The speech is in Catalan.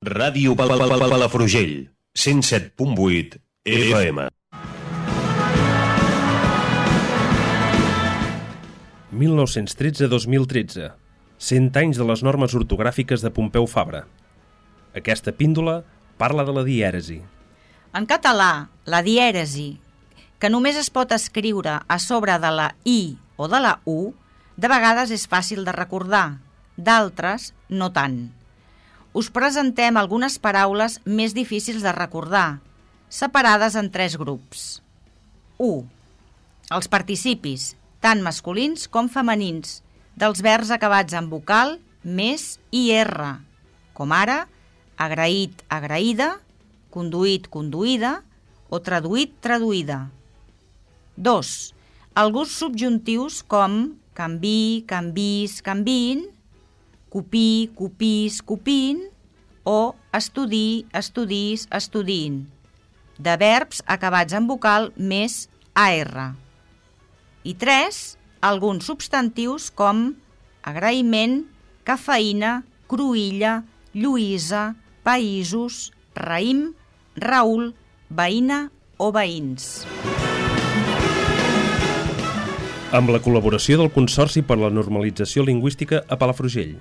Ràdio Pal Pal Pal Palafrugell, 107.8 FM. 1913-2013. 100 anys de les normes ortogràfiques de Pompeu Fabra. Aquesta píndola parla de la dièresi. En català, la dièresi, que només es pot escriure a sobre de la i o de la u, de vegades és fàcil de recordar, d'altres no tant. Us presentem algunes paraules més difícils de recordar, separades en tres grups. 1. Els participis, tant masculins com femenins, dels verbs acabats en vocal, més i R, com ara agraït, agraïda, conduït, conduïda o traduït, traduïda. 2. Alguns subjuntius com canvi, canvis, canvin, copí, copís, copin o estudí, estudís, estudin, de verbs acabats en vocal més AR. I 3. Alguns substantius com agraïment, cafeïna, cruïlla, lluïsa, països, raïm, Raül, veïna o veïns. Amb la col·laboració del Consorci per la Normalització Lingüística a Palafrugell.